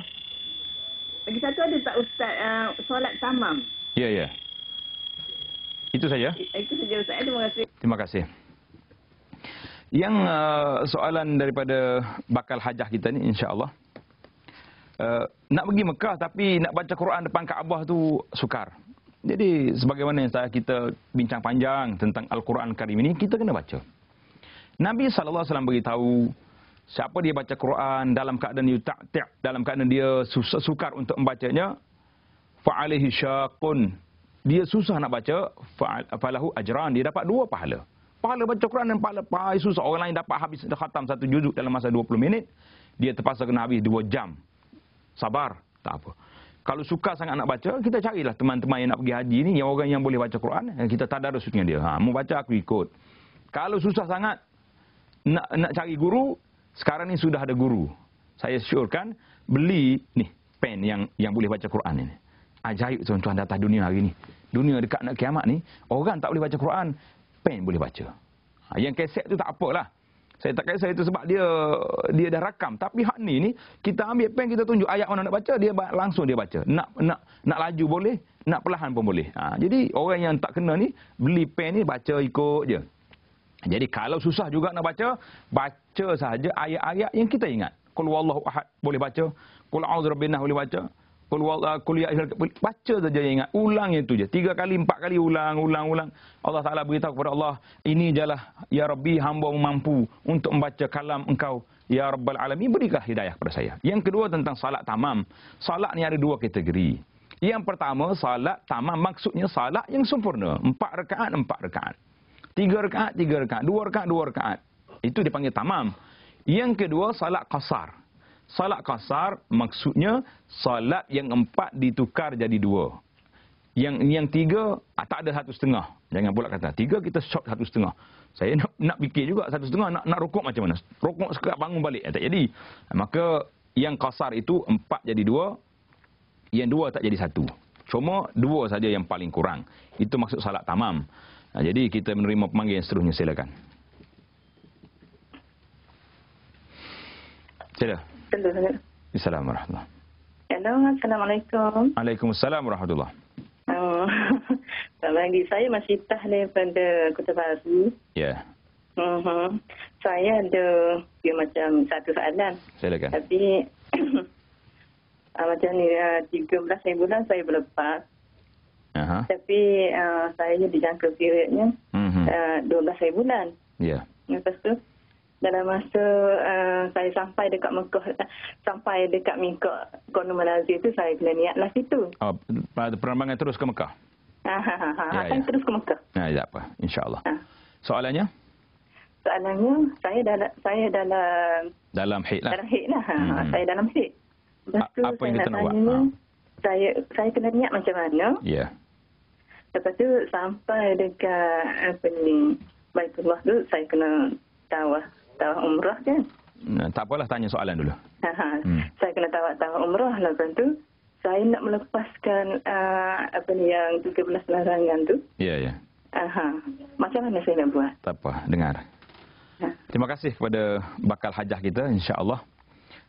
Lagi satu ada tak Ustaz uh, solat tamam? Ya, ya. Itu saja. Itu saja Ustaz. Terima kasih. Terima kasih. Yang uh, soalan daripada bakal hajah kita ni insya-Allah. Uh, nak pergi Mekah tapi nak baca Quran depan Kaabah tu sukar. Jadi sebagaimana yang saya kita bincang panjang tentang Al-Quran Karim ini kita kena baca. Nabi sallallahu alaihi wasallam beritahu siapa dia baca Quran dalam keadaan yuta' dalam keadaan dia susah sukar untuk membacanya fa alaihi syaqun. Dia susah nak baca falahu ajran. Dia dapat dua pahala. Pahala baca Quran dan pahala pahala susah. Orang lain dapat habis khatam satu juzuk dalam masa 20 minit dia terpaksa kena habis dua jam. Sabar. Tak apa kalau suka sangat nak baca kita carilah teman-teman yang nak pergi haji ni yang orang yang boleh baca Quran kita tadarus dengan dia ha mau baca aku ikut kalau susah sangat nak nak cari guru sekarang ni sudah ada guru saya syorkan beli ni pen yang yang boleh baca Quran ini ajaib tuan-tuan datang dunia hari ni. Dunia dekat nak kiamat ni, orang tak boleh baca Quran, pen boleh baca. Ha, yang keset tu tak apalah. Saya tak kisah itu sebab dia dia dah rakam. Tapi hak ni ni, kita ambil pen, kita tunjuk ayat mana nak baca, dia langsung dia baca. Nak nak nak laju boleh, nak perlahan pun boleh. Ha, jadi orang yang tak kena ni, beli pen ni, baca ikut je. Jadi kalau susah juga nak baca, baca saja ayat-ayat yang kita ingat. Qul wallahu ahad boleh baca. Qul a'udzu birabbin boleh baca. Qul wallahu kuliah baca saja yang ingat. Ulang itu je. Tiga kali empat kali ulang ulang ulang. Allah Taala beritahu kepada Allah ini jalah ya rabbi hamba mampu untuk membaca kalam engkau. Ya rabbal alamin. Berikan hidayah kepada saya. Yang kedua tentang salat tamam. Salat ni ada dua kategori. Yang pertama salat tamam. Maksudnya salat yang sempurna. Empat rakaat empat rakaat tiga rakaat tiga rakaat dua rakaat dua rakaat itu dipanggil tamam. Yang kedua salat qasar Salat kasar maksudnya salat yang empat ditukar jadi dua. Yang yang tiga ah, tak ada satu setengah. Jangan pula kata tiga kita short satu setengah. Saya nak nak fikir juga satu setengah nak nak rukuk macam mana. Rukuk sekejap bangun balik. Tak jadi. Maka yang kasar itu empat jadi dua. Yang dua tak jadi satu. Cuma dua saja yang paling kurang. Itu maksud salat tamam. Nah, jadi kita menerima pemanggilan seterusnya silakan. Silakan. Assalamualaikum warahmatullahi Hello, Assalamualaikum. Waalaikumsalam warahmatullahi Oh, bagi saya masih tah daripada Kota Baru. Ya. Yeah. Uh-huh. Saya ada dia macam satu soalan. Silakan. Tapi uh, macam ni uh, 13 hari bulan saya berlepas. Uh-huh. Tapi uh, saya dijangka periodnya uh-huh. uh, 12 hari bulan. Ya. Yeah. Lepas tu dalam masa uh, saya sampai dekat Mekah sampai dekat Mekah Gunung Malazir tu saya kena niatlah situ. Oh, penerbangan terus ke Mekah. Ha ha ha. Ya, akan ya. terus ke Mekah. Ya, tidak apa. Insya-Allah. Ha. Soalannya? Soalannya saya dalam saya dalam dalam haid lah. Dalam haid lah. Ha. Hmm. Saya dalam haid. Lepas tu apa yang kita nak buat? Ha. Saya saya kena niat macam mana? Ya. Lepas tu sampai dekat apa ni Baitullah tu saya kena tawaf tawaf umrah kan? Nah, tak apalah tanya soalan dulu. hmm. Saya kena tawaf tawaf umrah lah tu. Saya nak melepaskan uh, apa ni yang 13 larangan tu. Ya, ya. Aha. Macam mana saya nak buat? Tak apa, dengar. Ha. Terima kasih kepada bakal hajah kita, insya-Allah.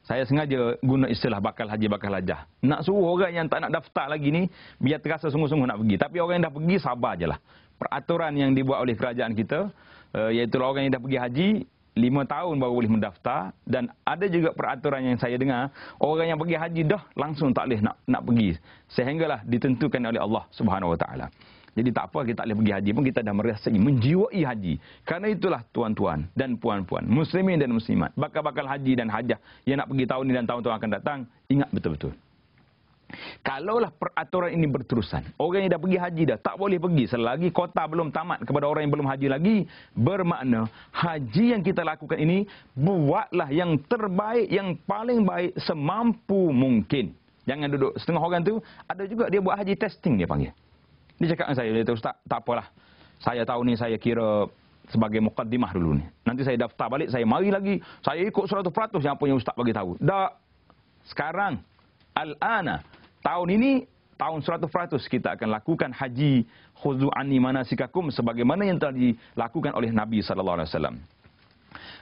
Saya sengaja guna istilah bakal haji bakal hajah. Nak suruh orang yang tak nak daftar lagi ni biar terasa sungguh-sungguh nak pergi. Tapi orang yang dah pergi sabar ajalah. Peraturan yang dibuat oleh kerajaan kita uh, iaitu orang yang dah pergi haji lima tahun baru boleh mendaftar dan ada juga peraturan yang saya dengar orang yang pergi haji dah langsung tak boleh nak nak pergi sehinggalah ditentukan oleh Allah Subhanahu Wa Taala. Jadi tak apa kita tak boleh pergi haji pun kita dah merasai menjiwai haji. Karena itulah tuan-tuan dan puan-puan, muslimin dan muslimat, bakal-bakal haji dan hajah yang nak pergi tahun ini dan tahun-tahun akan datang, ingat betul-betul. Kalaulah peraturan ini berterusan, orang yang dah pergi haji dah tak boleh pergi selagi kota belum tamat kepada orang yang belum haji lagi, bermakna haji yang kita lakukan ini buatlah yang terbaik, yang paling baik semampu mungkin. Jangan duduk setengah orang tu ada juga dia buat haji testing dia panggil. Dia cakap dengan saya, dia kata ustaz, tak apalah. Saya tahu ni saya kira sebagai mukaddimah dulu ni. Nanti saya daftar balik, saya mari lagi, saya ikut 100% yang punya ustaz bagi tahu. Tak sekarang al-ana tahun ini tahun 100% kita akan lakukan haji khuzu anni manasikakum sebagaimana yang telah dilakukan oleh Nabi sallallahu alaihi wasallam.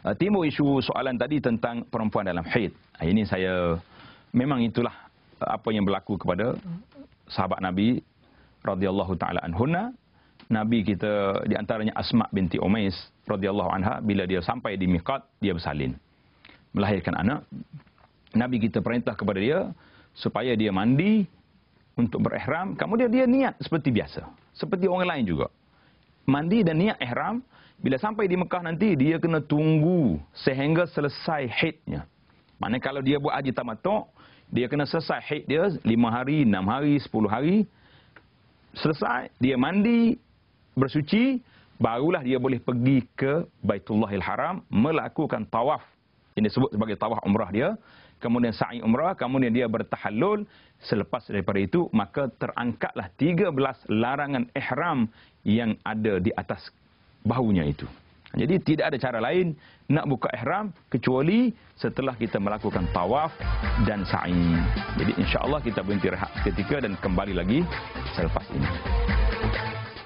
Uh, timbul isu soalan tadi tentang perempuan dalam haid. Uh, ini saya memang itulah uh, apa yang berlaku kepada sahabat Nabi radhiyallahu taala anhunna. Nabi kita di antaranya Asma binti Umais radhiyallahu anha bila dia sampai di miqat dia bersalin melahirkan anak. Nabi kita perintah kepada dia supaya dia mandi untuk berihram, kemudian dia niat seperti biasa, seperti orang lain juga. Mandi dan niat ihram bila sampai di Mekah nanti, dia kena tunggu sehingga selesai haidnya. Mana kalau dia buat haji tamattu, dia kena selesai haid dia 5 hari, 6 hari, 10 hari. Selesai, dia mandi, bersuci, barulah dia boleh pergi ke Baitullahil Haram, melakukan tawaf. Ini disebut sebagai tawaf umrah dia. Kemudian sa'i umrah, kemudian dia bertahallul. Selepas daripada itu, maka terangkatlah 13 larangan ihram yang ada di atas bahunya itu. Jadi tidak ada cara lain nak buka ihram kecuali setelah kita melakukan tawaf dan sa'i. Jadi insya-Allah kita berhenti rehat seketika dan kembali lagi selepas ini.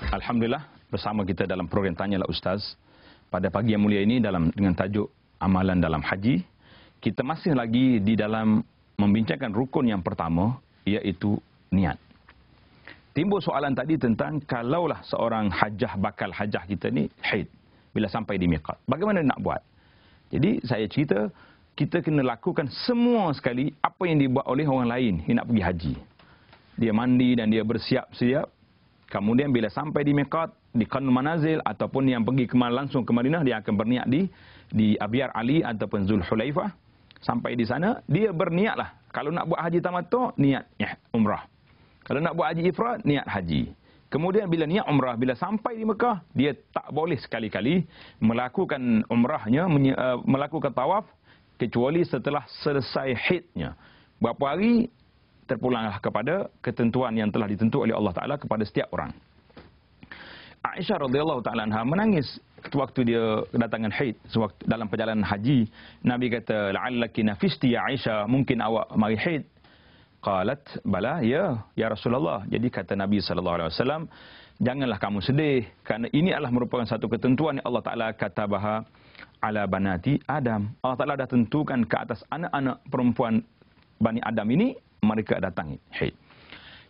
Alhamdulillah bersama kita dalam program Tanyalah Ustaz pada pagi yang mulia ini dalam dengan tajuk amalan dalam haji kita masih lagi di dalam membincangkan rukun yang pertama iaitu niat timbul soalan tadi tentang kalaulah seorang hajah bakal hajah kita ni haid bila sampai di miqat. Bagaimana nak buat? Jadi saya cerita kita kena lakukan semua sekali apa yang dibuat oleh orang lain yang nak pergi haji. Dia mandi dan dia bersiap-siap. Kemudian bila sampai di miqat, di Qanun Manazil ataupun yang pergi ke langsung ke Madinah dia akan berniat di di Abyar Ali ataupun Zulhulaifah. Sampai di sana dia berniatlah kalau nak buat haji tamattu niat ya, umrah. Kalau nak buat haji ifrad, niat haji. Kemudian bila niat umrah, bila sampai di Mekah, dia tak boleh sekali-kali melakukan umrahnya, uh, melakukan tawaf, kecuali setelah selesai hidnya. Berapa hari, terpulanglah kepada ketentuan yang telah ditentu oleh Allah Ta'ala kepada setiap orang. Aisyah radhiyallahu taala anha menangis waktu dia kedatangan haid sewaktu dalam perjalanan haji Nabi kata la'allaki nafisti ya Aisyah mungkin awak mari haid Qalat, bala, ya, ya Rasulullah. Jadi kata Nabi SAW, janganlah kamu sedih. Kerana ini adalah merupakan satu ketentuan yang Allah Ta'ala kata bahawa ala banati Adam. Allah Ta'ala dah tentukan ke atas anak-anak perempuan Bani Adam ini, mereka datang haid.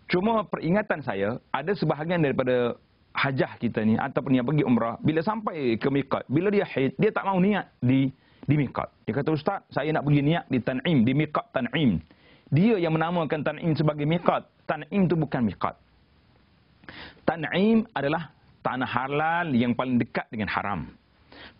Cuma peringatan saya, ada sebahagian daripada hajah kita ni, ataupun yang pergi umrah, bila sampai ke miqat, bila dia haid, dia tak mau niat di di miqat. Dia kata, Ustaz, saya nak pergi niat di tan'im, di miqat tan'im. Dia yang menamakan Tan'im sebagai miqat. Tan'im itu bukan miqat. Tan'im adalah tanah halal yang paling dekat dengan haram.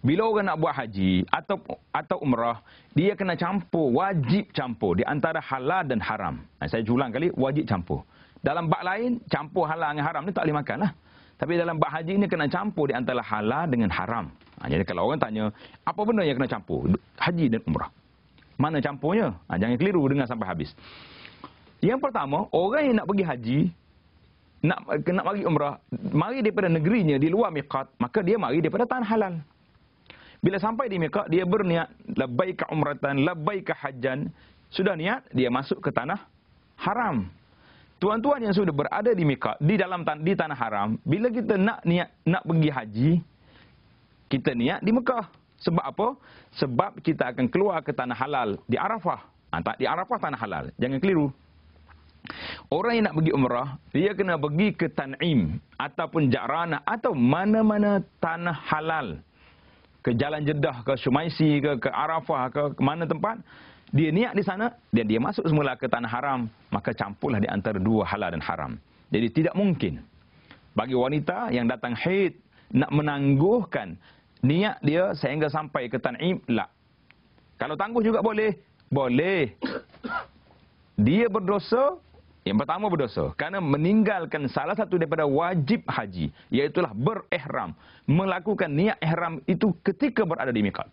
Bila orang nak buat haji atau atau umrah, dia kena campur, wajib campur di antara halal dan haram. Saya ulang kali, wajib campur. Dalam bak lain, campur halal dengan haram ni tak boleh makan lah. Tapi dalam bak haji ni kena campur di antara halal dengan haram. jadi kalau orang tanya, apa benda yang kena campur? Haji dan umrah. Mana campurnya? Ha, jangan keliru dengar sampai habis. Yang pertama, orang yang nak pergi haji, nak nak pergi umrah, mari daripada negerinya di luar miqat, maka dia mari daripada tanah halal. Bila sampai di miqat, dia berniat labbaika umratan, labbaika hajjan. Sudah niat, dia masuk ke tanah haram. Tuan-tuan yang sudah berada di miqat, di dalam tan di tanah haram, bila kita nak niat nak pergi haji, kita niat di Mekah. Sebab apa? Sebab kita akan keluar ke tanah halal di Arafah. Ha, tak di Arafah tanah halal. Jangan keliru. Orang yang nak pergi umrah, dia kena pergi ke Tan'im ataupun Ja'rana atau mana-mana tanah halal. Ke Jalan Jeddah, ke Sumaisi, ke, ke Arafah, ke, ke mana tempat. Dia niat di sana dan dia masuk semula ke tanah haram. Maka campurlah di antara dua halal dan haram. Jadi tidak mungkin bagi wanita yang datang haid nak menangguhkan niat dia sehingga sampai ke tan'im la kalau tangguh juga boleh boleh dia berdosa yang pertama berdosa kerana meninggalkan salah satu daripada wajib haji iaitu berihram melakukan niat ihram itu ketika berada di miqat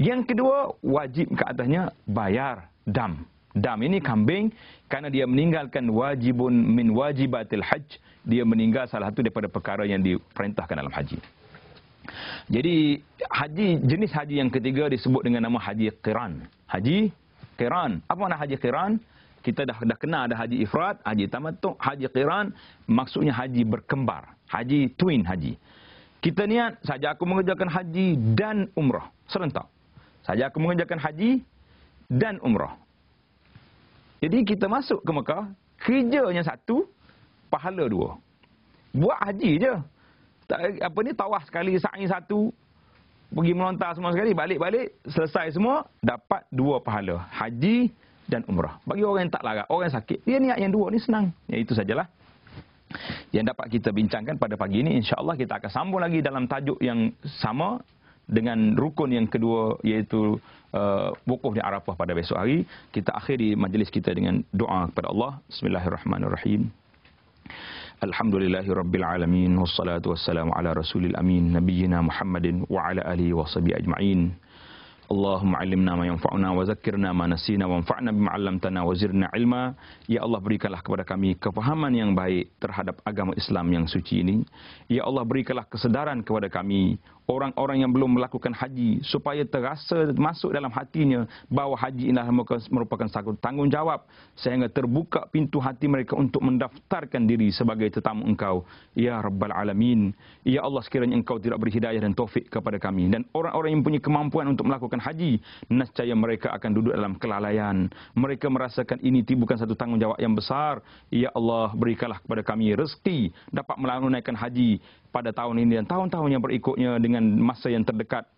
yang kedua wajib ke atasnya bayar dam dam ini kambing kerana dia meninggalkan wajibun min wajibatil hajj dia meninggal salah satu daripada perkara yang diperintahkan dalam haji jadi haji jenis haji yang ketiga disebut dengan nama haji qiran. Haji qiran. Apa makna haji qiran? Kita dah dah kenal ada haji ifrat, haji tamattu, haji qiran, maksudnya haji berkembar, haji twin haji. Kita niat saja aku mengerjakan haji dan umrah serentak. Saja aku mengerjakan haji dan umrah. Jadi kita masuk ke Mekah, kerjanya satu, pahala dua. Buat haji je. Apa ni tawaf sekali, sa'i satu, pergi melontar semua sekali, balik-balik, selesai semua, dapat dua pahala. Haji dan umrah. Bagi orang yang tak larat, orang yang sakit, dia niat yang dua ni senang. Ya, itu sajalah. Yang dapat kita bincangkan pada pagi ini, insyaAllah kita akan sambung lagi dalam tajuk yang sama dengan rukun yang kedua iaitu uh, wukuf di Arafah pada besok hari. Kita akhiri majlis kita dengan doa kepada Allah. Bismillahirrahmanirrahim. Alhamdulillahi Rabbil Alamin Wassalatu wassalamu ala Rasulil Amin Nabiyyina Muhammadin wa ala alihi wa sahbihi ajma'in Allahumma alimna ma yanfa'una wa zakirna ma nasina wa anfa'na bima 'allamtana wa zirna ilma. Ya Allah berikanlah kepada kami kefahaman yang baik terhadap agama Islam yang suci ini. Ya Allah berikanlah kesedaran kepada kami orang-orang yang belum melakukan haji supaya terasa masuk dalam hatinya bahawa haji inilah merupakan satu tanggungjawab sehingga terbuka pintu hati mereka untuk mendaftarkan diri sebagai tetamu engkau ya rabbal alamin ya Allah sekiranya engkau tidak beri hidayah dan taufik kepada kami dan orang-orang yang punya kemampuan untuk melakukan haji, nescaya mereka akan duduk dalam kelalaian. Mereka merasakan ini bukan satu tanggungjawab yang besar. Ya Allah, berikanlah kepada kami rezeki dapat menunaikan haji pada tahun ini dan tahun-tahun yang berikutnya dengan masa yang terdekat.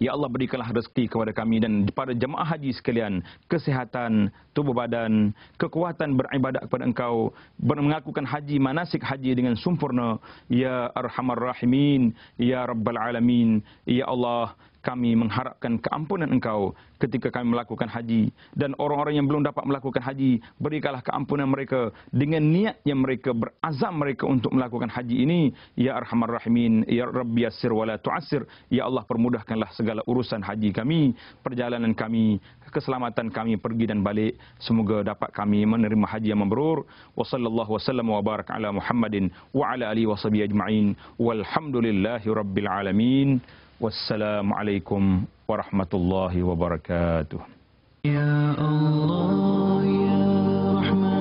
Ya Allah berikanlah rezeki kepada kami dan kepada jemaah haji sekalian kesihatan tubuh badan, kekuatan beribadat kepada Engkau, mengakukan haji manasik haji dengan sempurna. Ya Arhamar Rahimin, Ya Rabbal Alamin, Ya Allah kami mengharapkan keampunan engkau ketika kami melakukan haji. Dan orang-orang yang belum dapat melakukan haji berikanlah keampunan mereka dengan niat yang mereka berazam mereka untuk melakukan haji ini. Ya arhamar rahimin ya rabbi yassir wala tu'assir. Ya Allah permudahkanlah segala urusan haji kami perjalanan kami keselamatan kami pergi dan balik. Semoga dapat kami menerima haji yang mabrur wa sallallahu wasallam wa baraka ala muhammadin wa ala alihi washabihi ajma'in. Walhamdulillahi rabbil alamin Wassalamualaikum warahmatullahi wabarakatuh. Ya Allah ya